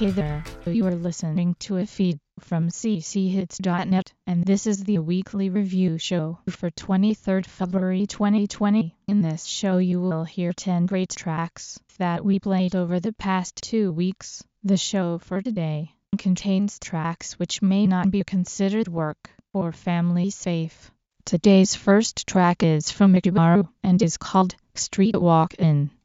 Hey there, you are listening to a feed from cchits.net, and this is the weekly review show for 23rd February 2020. In this show you will hear 10 great tracks that we played over the past two weeks. The show for today contains tracks which may not be considered work or family safe. Today's first track is from Ikibaru and is called Street Walkin'. The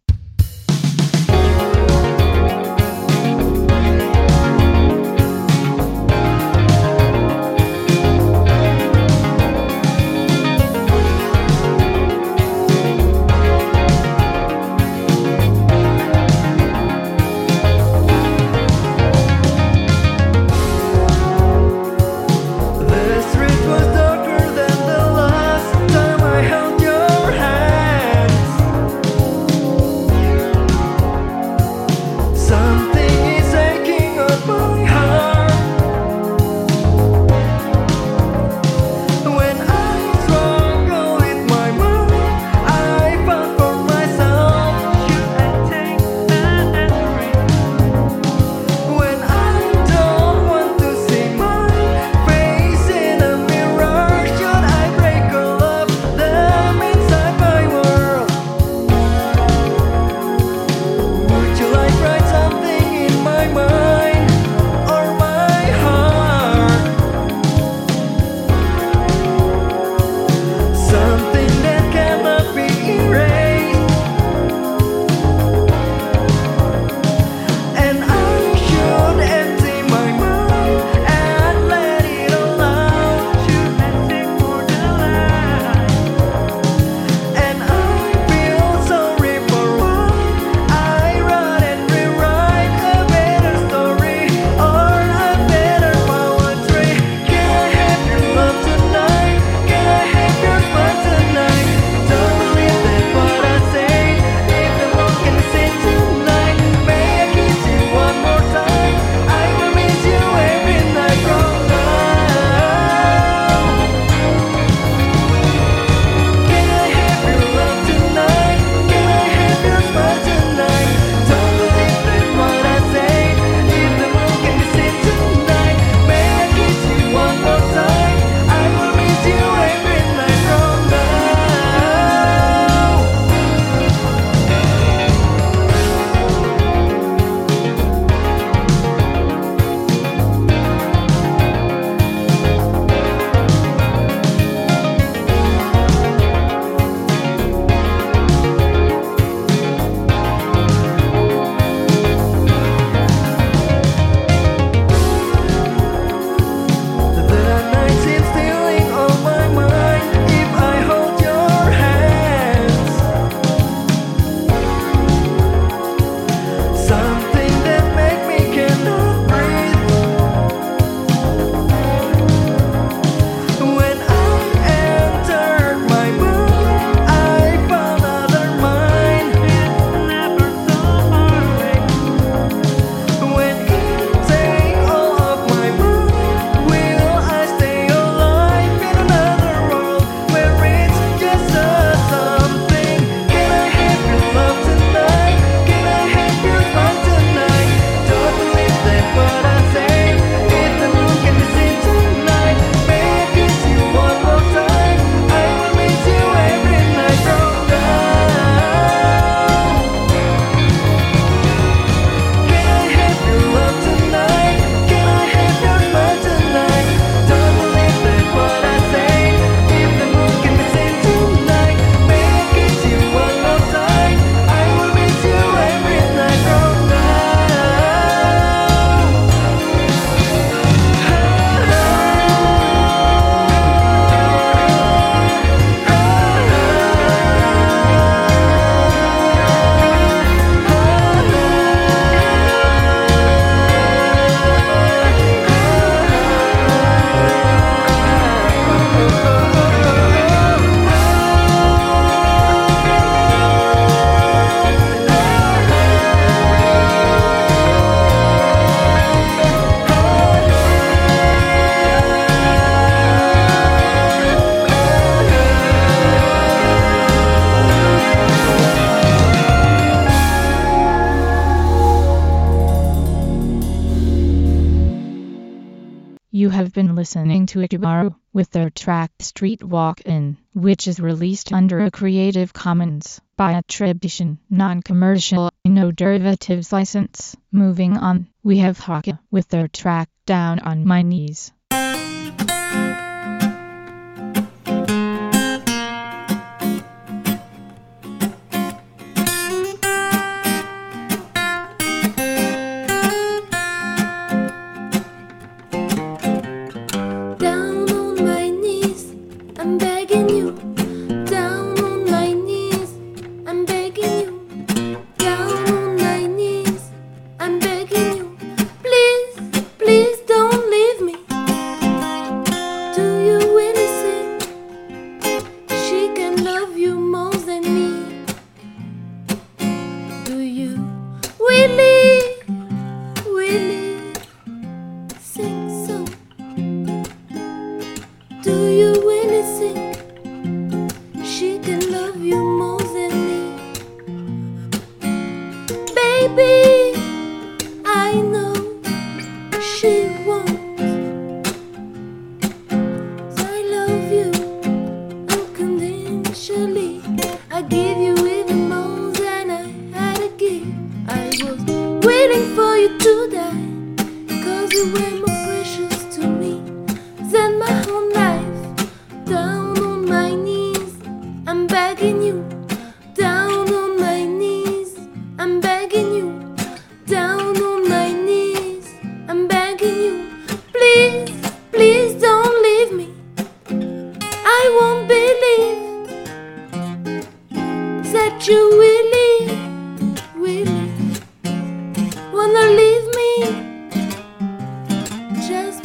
to with their track Street Walkin', which is released under a Creative Commons by attribution, non-commercial, no derivatives license. Moving on, we have Haka with their track Down on My Knees.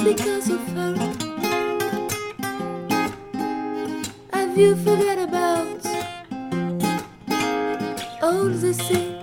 because you fell. Have you forgot about all the things?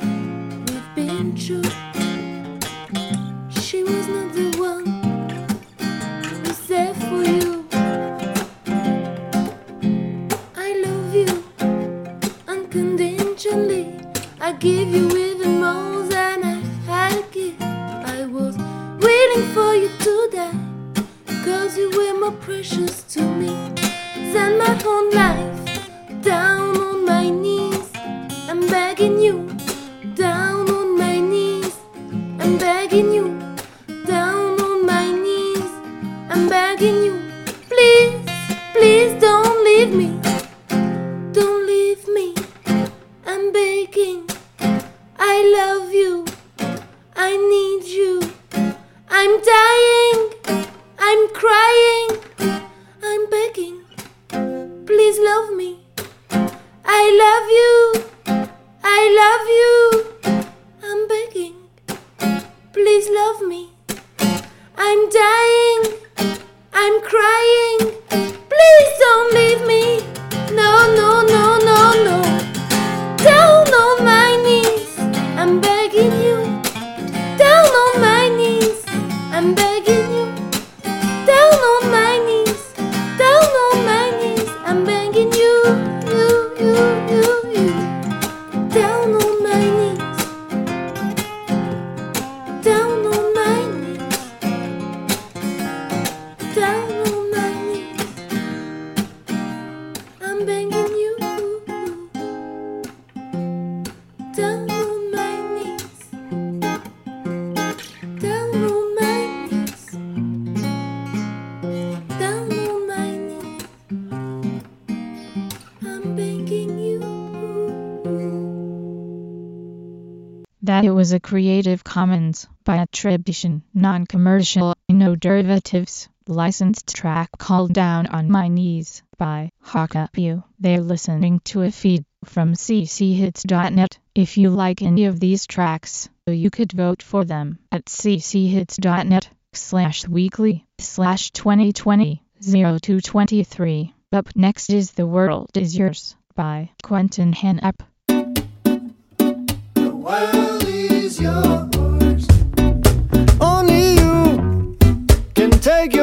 was a Creative Commons by attribution, non-commercial, no derivatives, licensed track called Down on My Knees by Hakapu. They're listening to a feed from cchits.net. If you like any of these tracks, you could vote for them at cchits.net slash weekly slash 2020 0223. Up next is The World Is Yours by Quentin Hennep. The world yours. Only you can take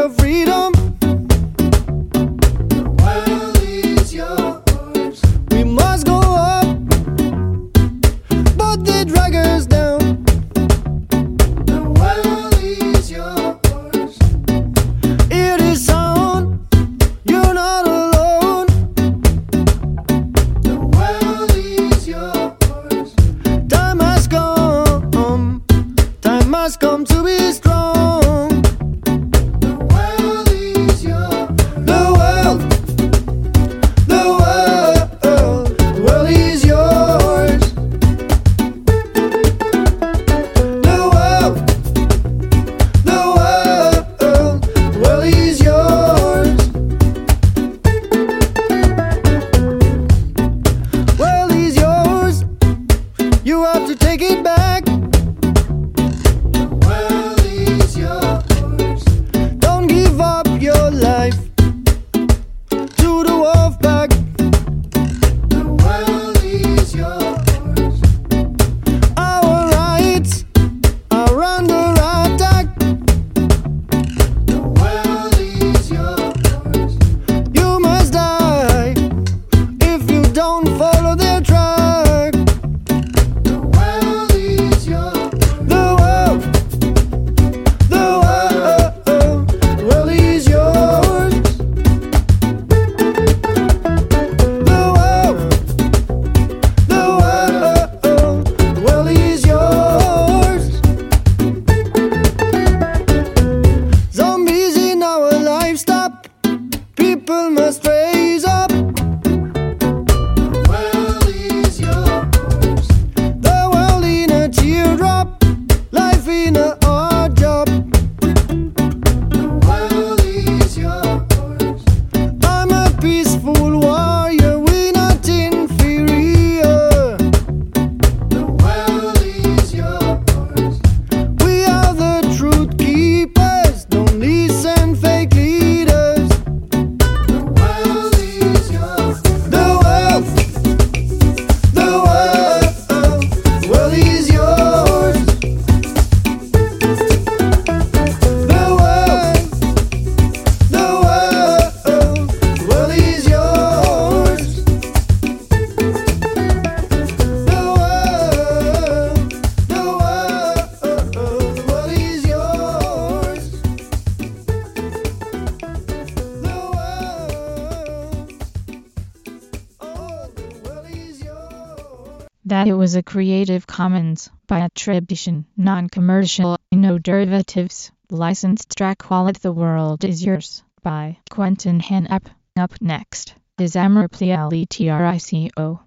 attribution, non-commercial, no derivatives, licensed track While The World Is Yours by Quentin Hanup. Up next is Amriplico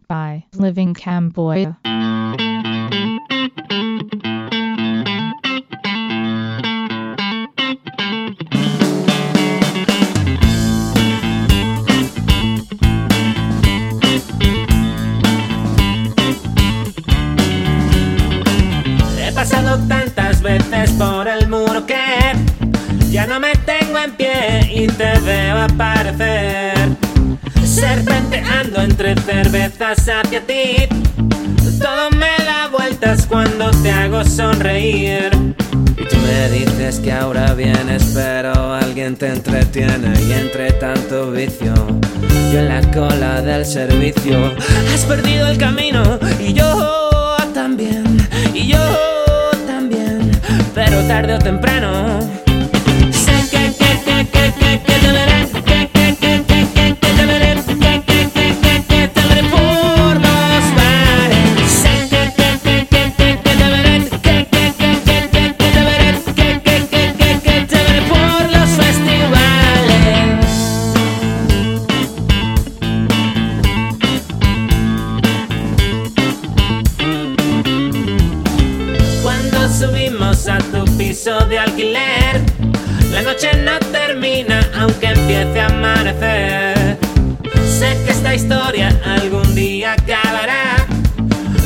by Living Cambodia. Hacia ti. Todo me da vueltas cuando te hago sonreír. Y tú me dices que ahora vienes, pero alguien te entretiene. Y entre tanto vicio, yo en la cola del servicio. Has perdido el camino y yo también. Y yo también. Pero tarde o temprano. Piso de alquiler, la noche no termina aunque empiece a amanecer. Sé que esta historia algún día acabará.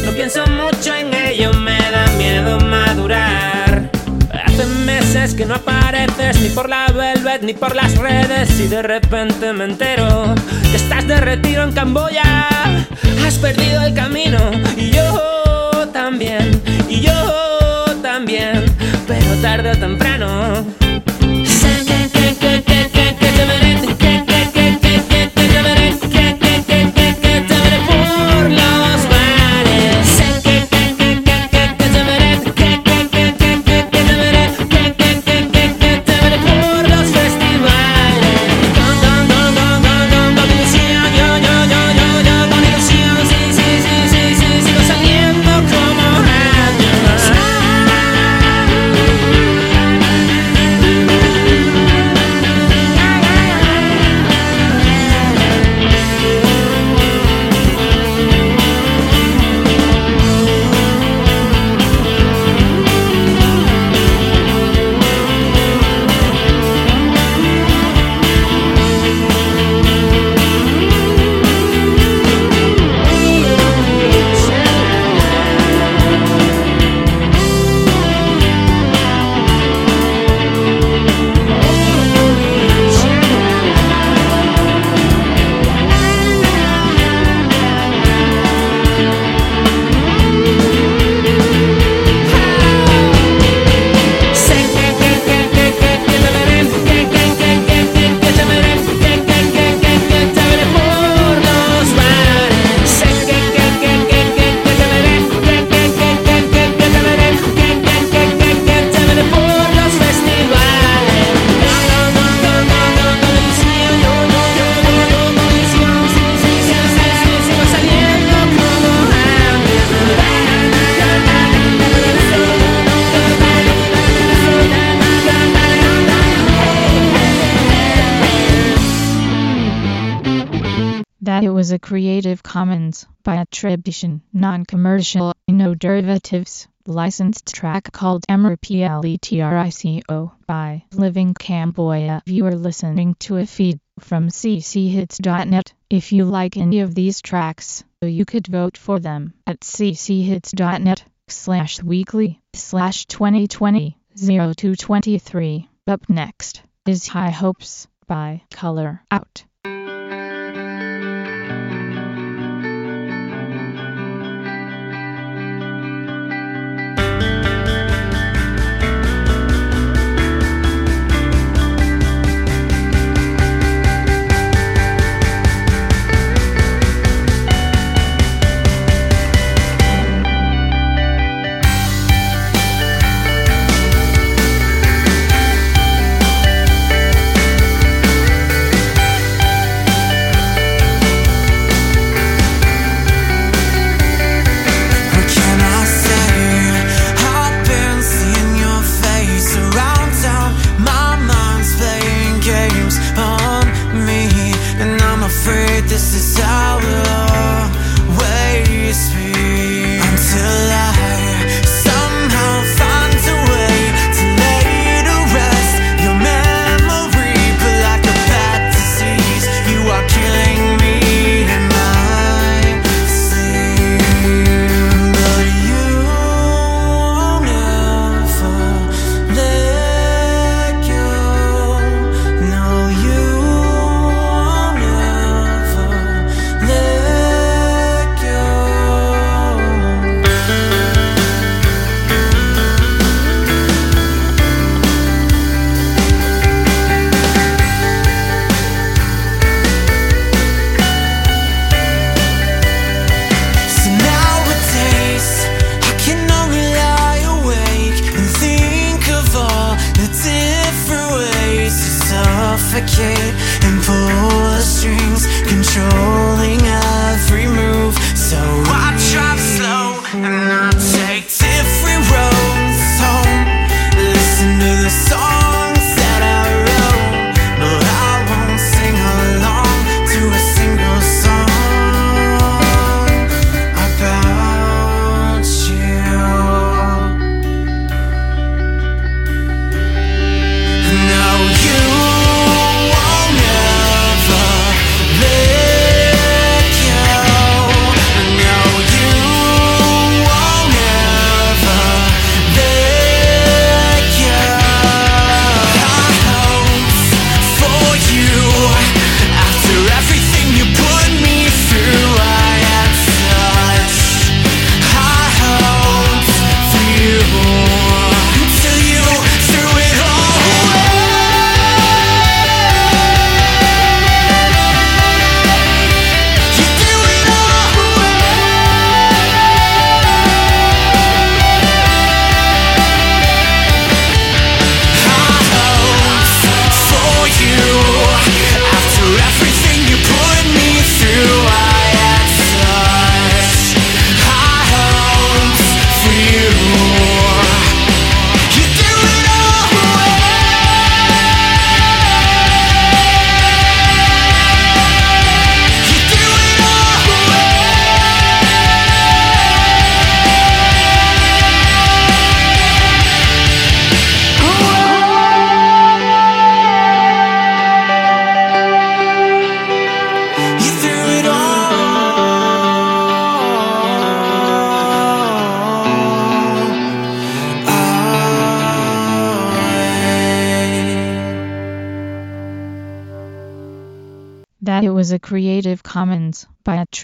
No pienso mucho en ello, me da miedo madurar. Hace meses que no apareces ni por la velvet ni por las redes y de repente me entero que estás de retiro en Camboya. Has perdido el camino y yo también, y yo tarde o temprano. Attribution, non-commercial, no derivatives, licensed track called Amriplico by Living Camboya. You are listening to a feed from cchits.net. If you like any of these tracks, you could vote for them at cchits.net slash weekly slash 2020 0223. Up next is High Hopes by Color Out.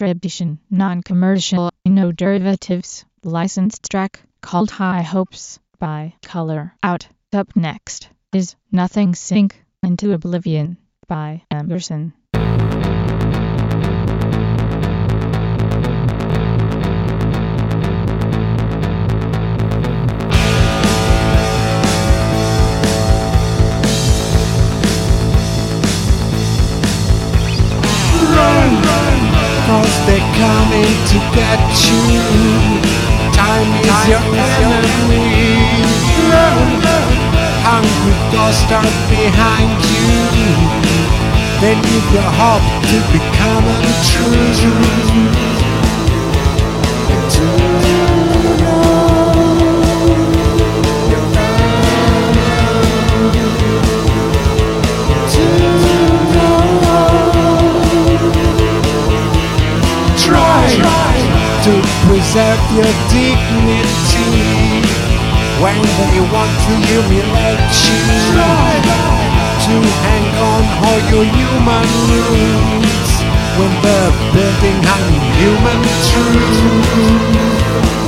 Attribution, non-commercial, no derivatives, licensed track called High Hopes by Color Out. Up next is Nothing Sink into Oblivion by Emerson. Coming to get you. Time is your enemy. Hungry ghosts are behind you. They need your hope to become untrue. Preserve your dignity when they want to humiliate you. To hang on all your human roots when they're building on human that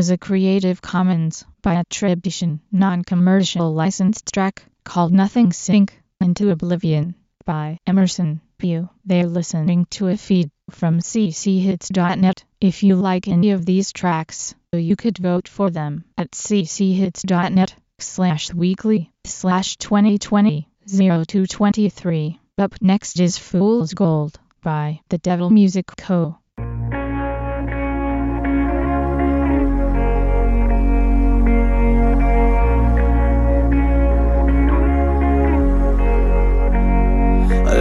was a Creative Commons by attribution, non-commercial licensed track called Nothing Sink into Oblivion by Emerson View. They're listening to a feed from cchits.net. If you like any of these tracks, you could vote for them at cchits.net slash weekly slash 2020 0223. Up next is Fool's Gold by The Devil Music Co.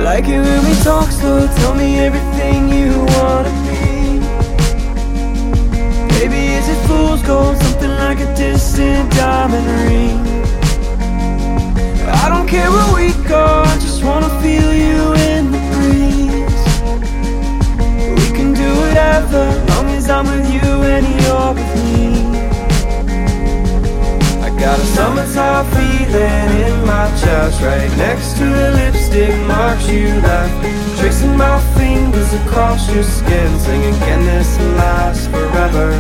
like it when we talk slow, tell me everything you wanna be. Baby, is it fool's gold, something like a distant diamond ring? I don't care where we go, I just wanna feel you in the breeze. We can do whatever, long as I'm with you and you're with me. I got a summertime feeling in my chest Right next to the lipstick marks you left Tracing my fingers across your skin Singing, can this last forever?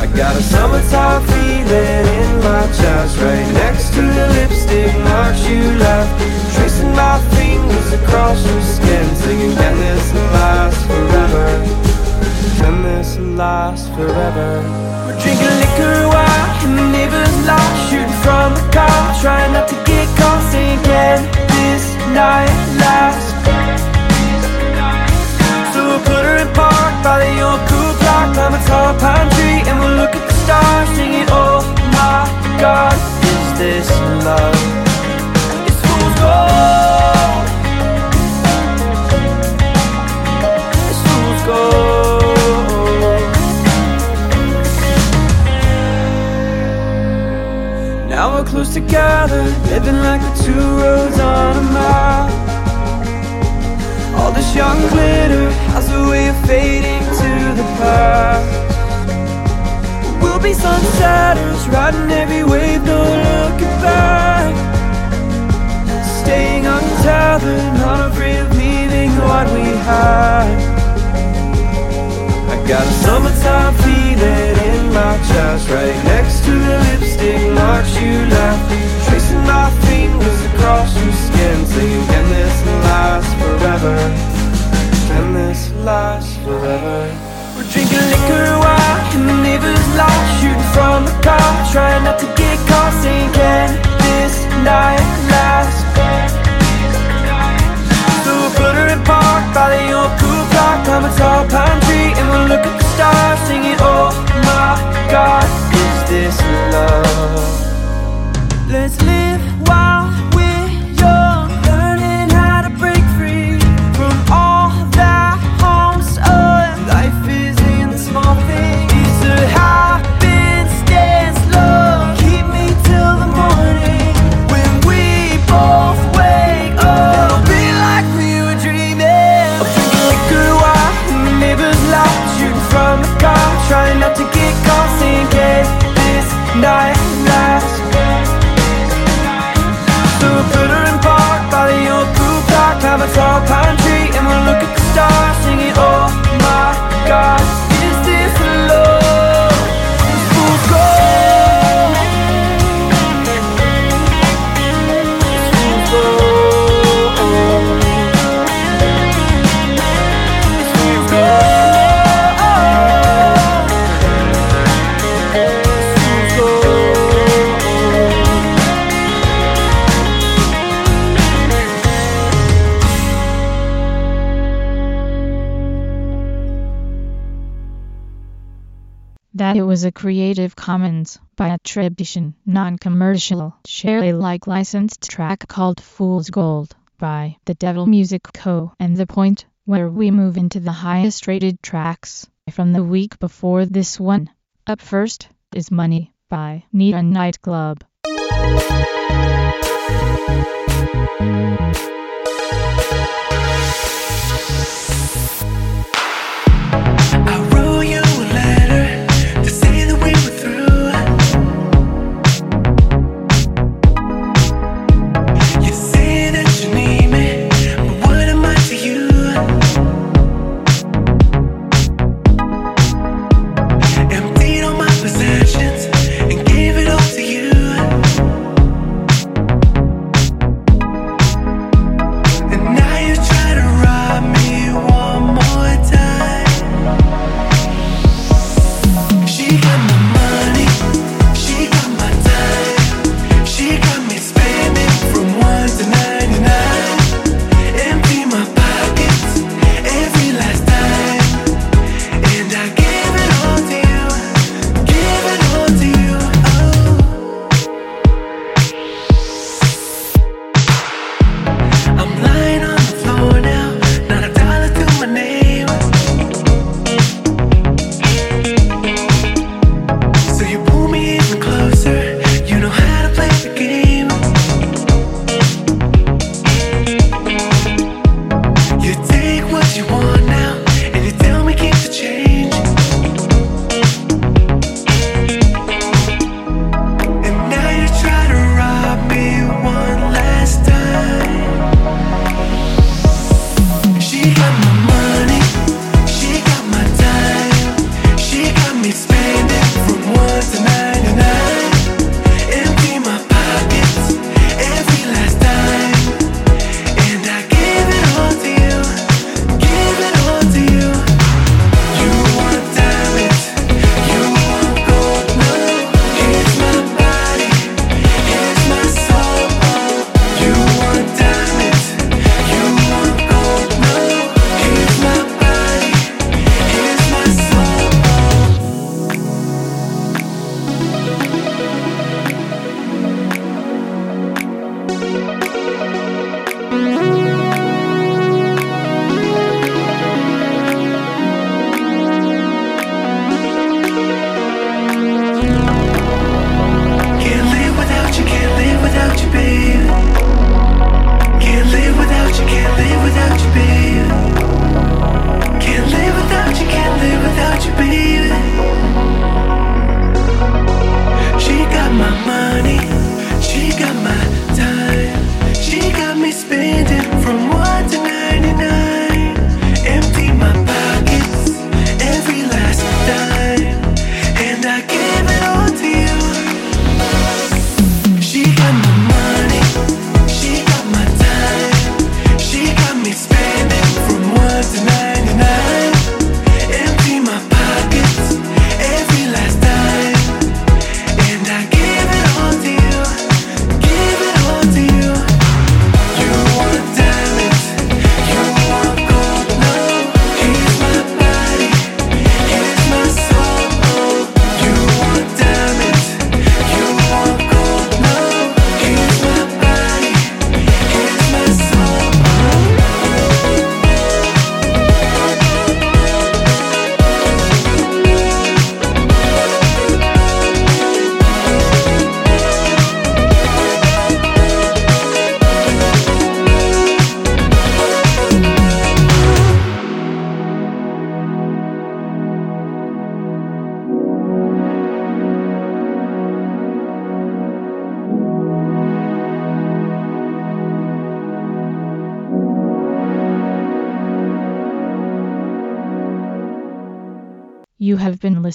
I got a summertime feeling in my chest Right next to the lipstick marks you left Tracing my fingers across your skin Singing, can this last forever? Can this last forever? Drinking liquor in the neighbor's lot Shooting from the car, trying not to get caught Saying, can this night last? So we'll put her in park by the old cool clock Climb a tall pine tree and we'll look at the stars Singing, oh my God, is this love? It's fool's gold close together, living like the two roads on a map. All this young glitter has a way of fading to the past. We'll be sunsetters, riding every wave, no looking back. Staying untethered, not afraid of leaving what we had. I got a summertime feeling in my chest Right from the car, trying not to get caught Saying, can this night last? So we'll put her in park by the old pool clock Climb a tall pine tree and we'll look at the stars Singing, oh my God, is this love? Was a Creative Commons by attribution, non-commercial, share Alike licensed track called Fool's Gold by The Devil Music Co. And the point where we move into the highest rated tracks from the week before this one. Up first is Money by Nita Nightclub.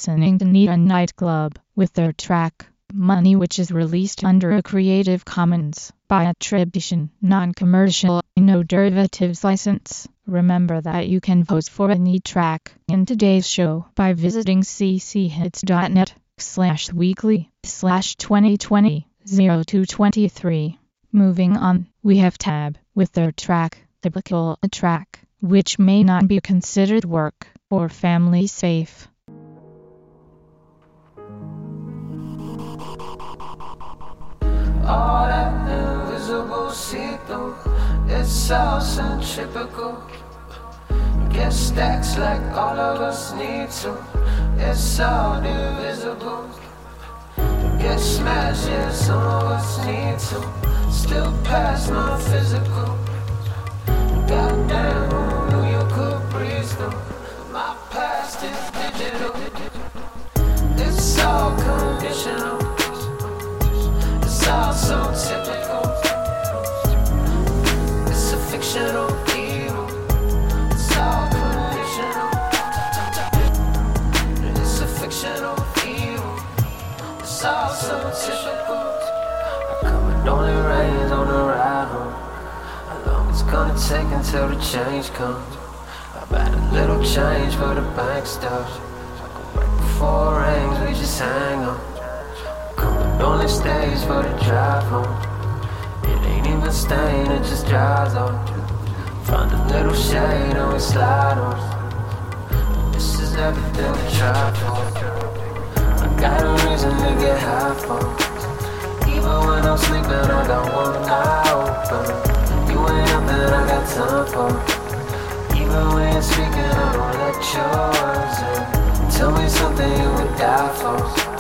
Listening to Nita Nightclub with their track Money which is released under a Creative Commons by attribution, non-commercial, no derivatives license. Remember that you can vote for any track in today's show by visiting cchits.net slash weekly slash 2020 0223. Moving on, we have Tab with their track, Typical a track, which may not be considered work or family safe. All that invisible see-through It's all centripetal Get stacks like all of us need to. It's all divisible. Get smashed, yeah, some of us need to. Still pass my physical. Goddamn, who knew you could breathe through. My past is digital. It's all conditional all so typical. It's a fictional evil. It's all conditional. It's a fictional evil. It's all so typical. I come and only rains on the ride home. How long it's gonna take until the change comes? I've had a little change for the bank stuff. Like right before rains, we just hang on. Only stays for the drive home. It ain't even staying, it just dries on. Find a little shade oh, and we slide on. This is everything we try for. I got a reason to get high for. Even when I'm sleeping, I got one eye open. You ain't nothing I got time for. Even when you're speaking, I don't let yours in. Tell me something you would die for.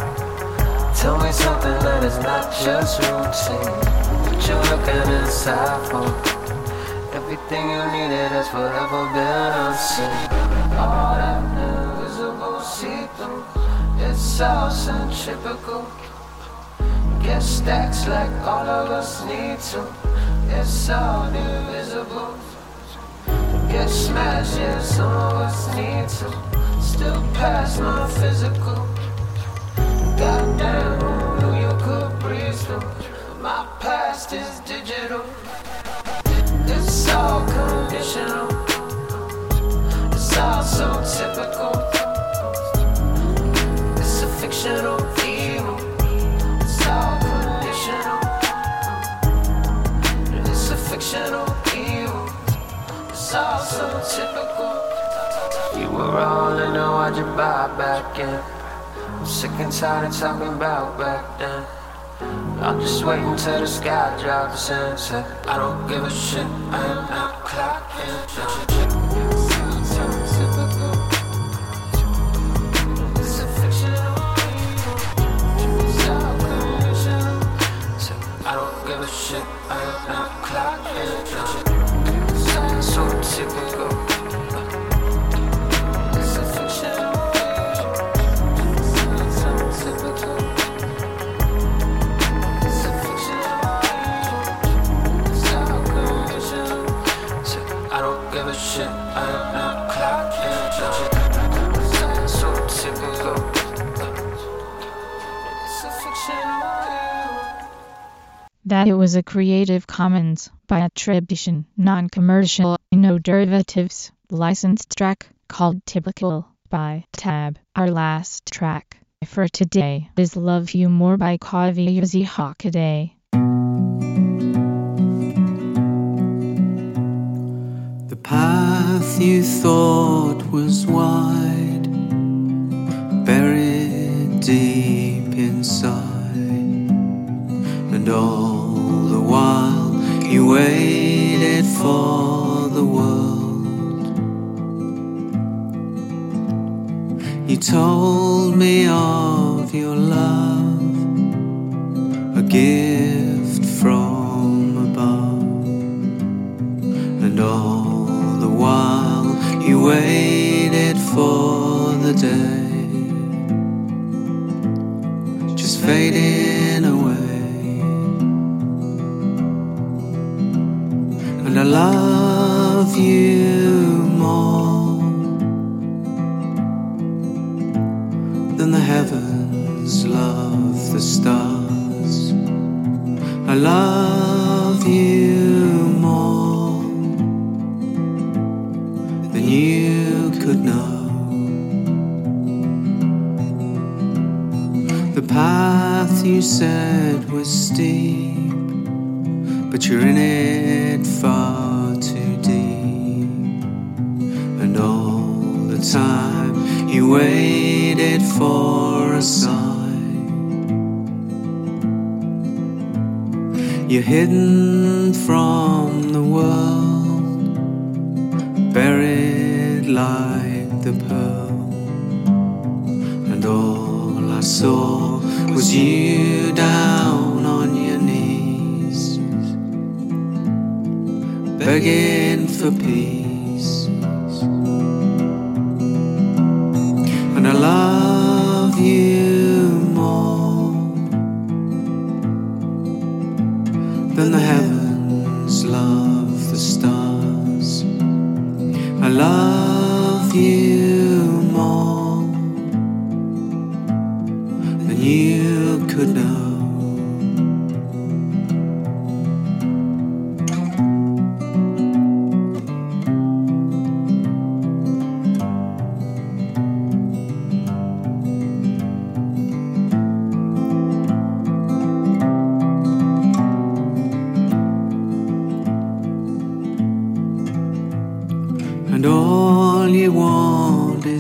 Tell me something that is not just routine. What you looking inside for? Everything you needed has forever been unseen. All that invisible see-through, it's all centripetal. Get stacks like all of us need to. It's all divisible. Get smashed, yeah, some of us need to. Still pass my physical. My past is digital. It's all conditional. It's all so typical. It's a fictional evil. It's all conditional. It's a fictional. It's all so typical. You were all in, now why'd you buy back in? Sick and tired of talking about back then. I'm just waiting till the sky drops and say, I don't give a shit, I am not clocking. That it was a Creative Commons by attribution, non-commercial, no derivatives, licensed track called Typical by Tab. Our last track for today is Love You More by Kaviyuzi Hakaday. Path you thought was wide, buried deep inside, and all the while you waited for the world. You told me of your love, a gift waited for the day just fading away. And I love you more than the heavens love the stars. I love you. You said was steep, but you're in it far too deep. And all the time you waited for a sign. You're hidden from the world, buried like the pearl. And all I saw you down on your knees, begging for peace. And I love you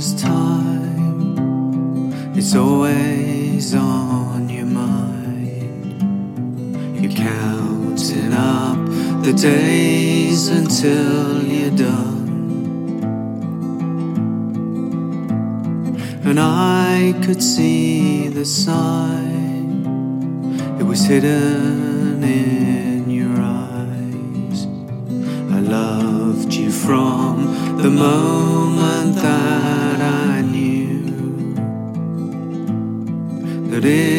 want is time. It's always on your mind. You're counting up the days until you're done. And I could see the sign, it was hidden in your eyes. I loved you from the moment that it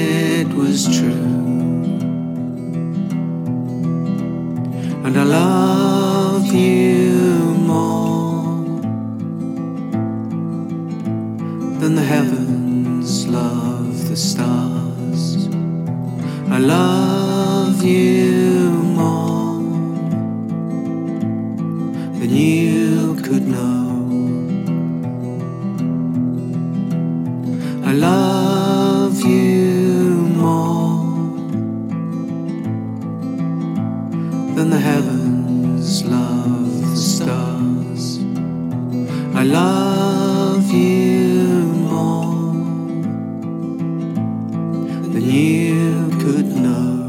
I love you more than you could know.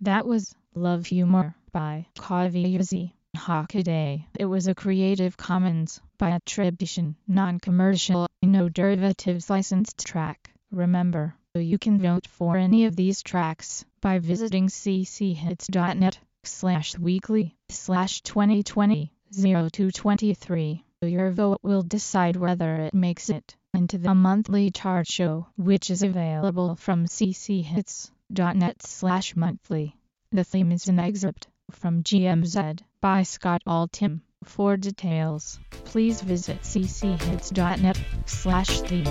That was Love You More by Kaviyazi Hakaday. It was a Creative Commons by attribution, non-commercial, no derivatives licensed track. Remember, you can vote for any of these tracks by visiting cchits.net slash weekly slash 2020 0223. Your vote will decide whether it makes it into the monthly chart show, which is available from cchits.net slash monthly. The theme is an excerpt from GMZ by Scott Altham. For details, please visit cchits.net slash theme.